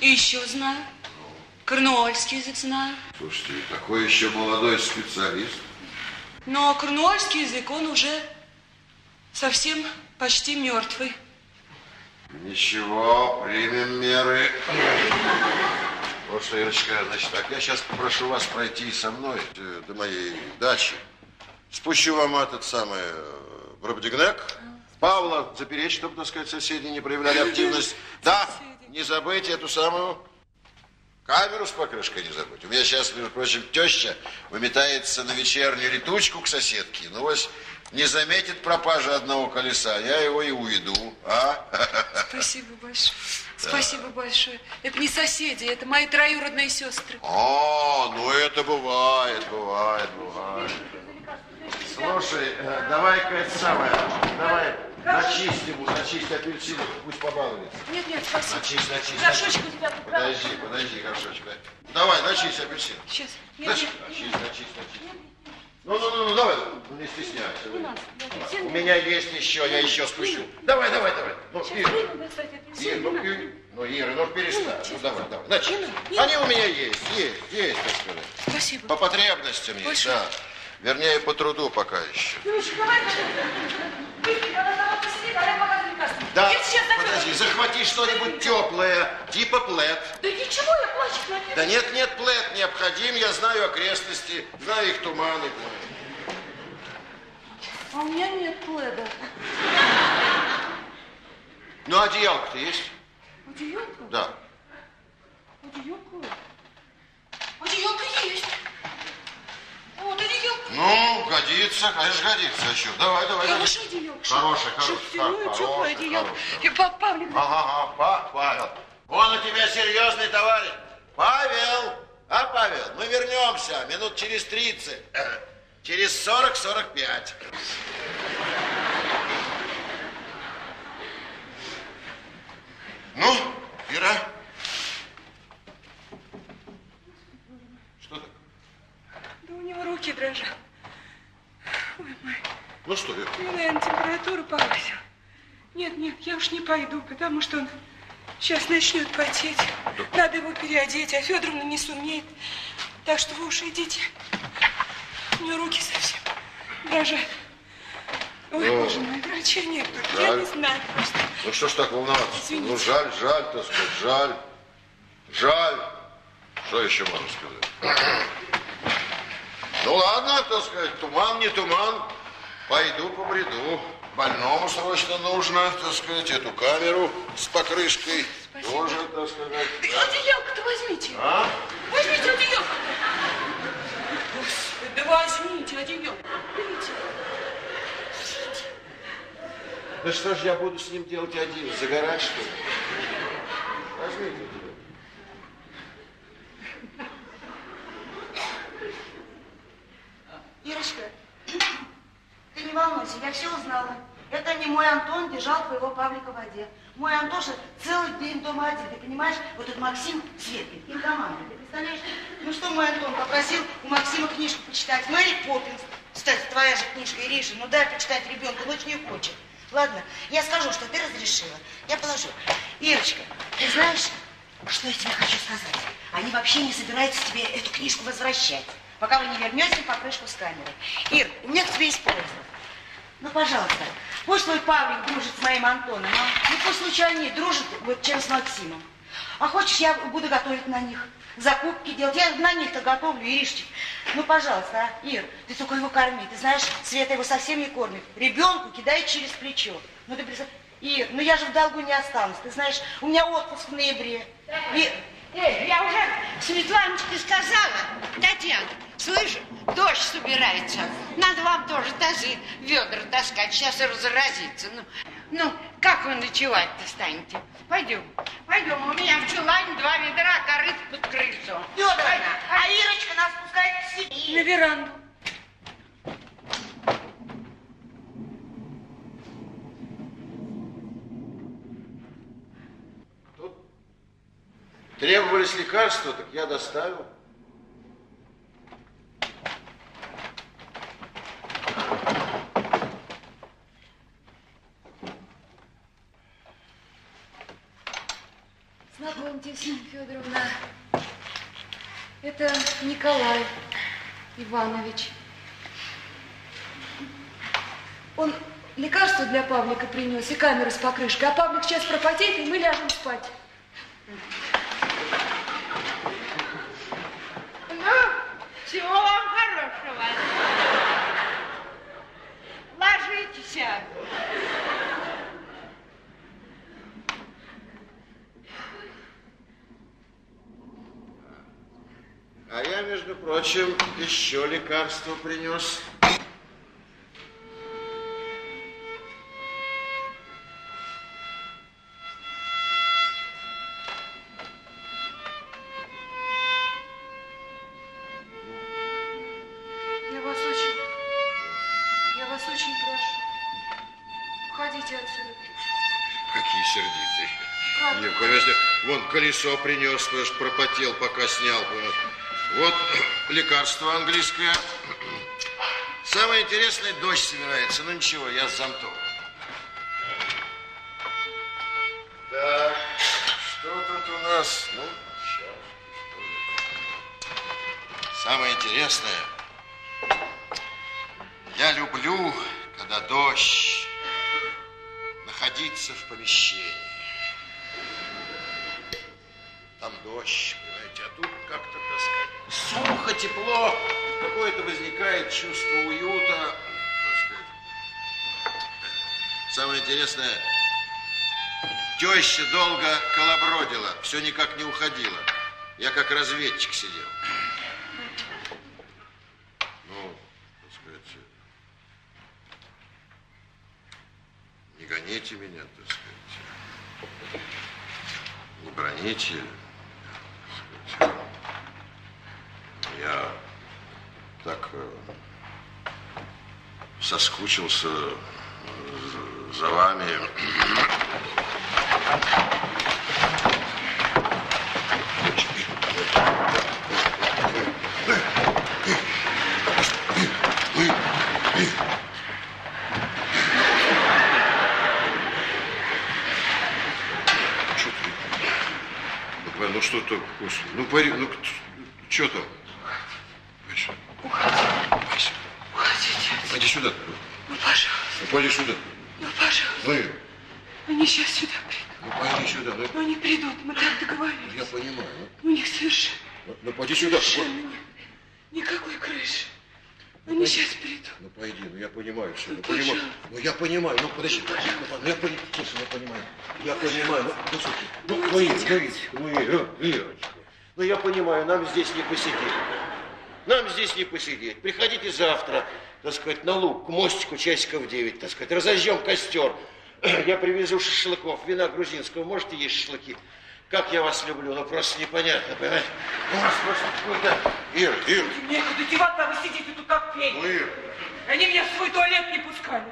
И еще знаю. Корнуольский язык знаю. Слушайте, такой еще молодой специалист. Но корнуольский язык, он уже совсем почти мертвый. Ничего, примем меры. Вот что, Ирочка, значит так, я сейчас попрошу вас пройти со мной э, до моей дачи. Спущу вам этот самый э, Брабдигнек. Павла запереть, чтобы, так сказать, соседи не проявляли активность. Да, не забыть эту самую камеру с покрышкой не забыть. У меня сейчас, между прочим, теща выметается на вечернюю летучку к соседке. Ну, вот не заметит пропажи одного колеса, я его и уведу. А? Спасибо большое. Спасибо большое. Это не соседи, это мои троюродные сестры. О, ну это бывает, бывает, бывает. Слушай, э, давай-ка это самое, давай начисть ему, начисть апельсин, пусть побалуется. Нет, нет, спасибо. Начисть, начисть. Горшочек у тебя Подожди, подожди, горшочек. дай. Давай, начисть апельсин. Сейчас. Нет, Начисть, нет, начисть, начисть, начисть. Ну, ну, ну, ну, давай, ну, не стесняйся. не надо. Я апельсин- У меня есть еще, я еще спущу. Давай, давай, давай. Ну, Ира, Ира, ну. Ира, ну, Ира, ну, перестань. Ну, давай, давай. Значит, они у меня есть, есть, есть, так сказать. Спасибо. По потребностям есть, да. Вернее, по труду пока еще. Юрочка, давай, Выпей, Да, подожди, захвати что-нибудь теплое, типа плед. Да ничего, я плачу на Да нет, нет, плед необходим, я знаю окрестности, знаю их туманы. А у меня нет пледа. Ну, одеялко-то есть? Одеялко? Да. Одеялко? Одеялко есть. Вот одеялко. Ну, годится, конечно, годится. Что? Давай, давай. одеялко. Хорошее, хорошее. Шерстяное, Так, теплое хорошее, одеялко. хорошее. И па- Павлик, Ага, ага, па- Павел. Он у тебя серьезный товарищ. Павел, а, Павел, мы вернемся минут через 30. Через 40-45. Ну, Ира. Что так? да у него руки дрожат. Ой, мой, Ну что, Ира? Ну, наверное, температура повысила. Нет, нет, я уж не пойду, потому что он сейчас начнет потеть. Надо его переодеть, а Федоровна не сумеет. Так что вы уж идите. У него руки совсем дрожат. Ой, О, боже мой, врача нет. Я жаль. не знаю просто. Ну что ж так волноваться? Извините. Ну жаль, жаль, так сказать, жаль. Жаль. Что еще можно сказать? Ну ладно, так сказать, туман не туман. Пойду побреду. Больному срочно нужно, так сказать, эту камеру с покрышкой. Спасибо. Тоже, так сказать. Да Одеялко-то возьмите. А? Возьмите одеялко. Господи, да возьмите одеялко. Берите. Да что ж я буду с ним делать один? Загорать, что ли? Возьмите. Ирочка, ты не волнуйся, я все узнала. Это не мой Антон держал твоего Павлика в воде. Мой Антоша целый день дома один, ты понимаешь? Вот этот Максим Светлый, им команда, ты представляешь? Ну что мой Антон попросил у Максима книжку почитать. Мэри Поппинс. Кстати, твоя же книжка, Ириша, ну дай почитать ребенку, ночь не хочет. Ладно, я скажу, что ты разрешила. Я положу. Ирочка, ты знаешь, что я тебе хочу сказать? Они вообще не собираются тебе эту книжку возвращать, пока вы не вернете покрышку с камерой. Ир, у меня к тебе есть просьба. Ну, пожалуйста, пусть твой Павлик дружит с моим Антоном, а? Ну, пусть лучше они дружат, вот, чем с Максимом. А хочешь, я буду готовить на них, закупки делать. Я на них-то готовлю, Иришечек. Ну, пожалуйста, а? Ир, ты только его корми. Ты знаешь, Света его совсем не кормит. Ребенку кидает через плечо. Ну, ты представь. Ир, ну я же в долгу не останусь. Ты знаешь, у меня отпуск в ноябре. Ир, Эй, я уже Светланочке сказала, Татьяна, слышь, дождь собирается. Надо вам тоже тазы, ведра таскать, сейчас разразится. Ну, ну, как вы ночевать-то станете? Пойдем, пойдем, у меня в чулане два ведра, корыт под крыльцом. Федоровна, а Ирочка нас пускает к себе. На веранду. Требовались лекарства, так я доставил. Знакомьтесь, Федоровна, это Николай Иванович. Он лекарство для Павлика принес и камеры с покрышкой, а Павлик сейчас пропотеет, и мы ляжем спать. Ну, всего вам хорошего. Ложитесь. А я, между прочим, еще лекарство принес. Я вас очень, я вас очень прошу. Уходите отсюда. Какие сердитые. Правда. Не, конечно, вон колесо принес, потому что пропотел, пока снял. Вот лекарство английское. Самое интересное, дождь собирается. Ну ничего, я с зонтом. Так, что тут у нас? Ну, сейчас. Самое интересное, я люблю, когда дождь, находиться в помещении. Там дождь, понимаете, а тут как-то, так сказать, сухо, тепло, какое-то возникает чувство уюта. Самое интересное, теща долго колобродила, все никак не уходила. Я как разведчик сидел. Ну, так сказать, не гоните меня, так сказать, не броните. так сказать. Я так э, соскучился за- за вами. Что ты? Ну, Павел, ну что ну пари, ну там? Вася, Вася, Уходите. пойди сюда. Ну, пожалуйста, Ну, пойди сюда. ну, пожалуйста. Ну, Ир, Они сейчас сюда придут. ну пойди сюда. Ну, Ну, они придут, мы так договорились. я понимаю. У них совершенно, Ну, ну пойди сюда. Вот. совершенно нет никакой крыши. Они сейчас придут. Ну пойди, ну я понимаю все, ну Ну, понимаю. Ну я понимаю, ну подожди, ну, ну, я понимаю, слушай, я понимаю. Я понимаю, ну, ну слушай, ну, ну, ну, ну, э, Ирочка. Ну я понимаю, нам здесь не посидеть. Нам здесь не посидеть. Приходите завтра, так сказать, на луг, к мостику часиков 9, так сказать, разожжем костер. Я привезу шашлыков, вина грузинского. Можете есть шашлыки? Как я вас люблю, ну просто непонятно, понимаете? У вас просто какой-то... Ир, Ир, Некуда деваться, а вы сидите тут как пень. ну Ир. Они меня в свой туалет не пускали.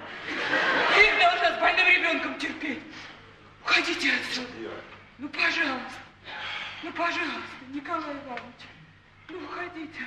Их должна с больным ребенком терпеть. Уходите отсюда. Ну, пожалуйста. Ну, пожалуйста, Николай Иванович. Ну, уходите.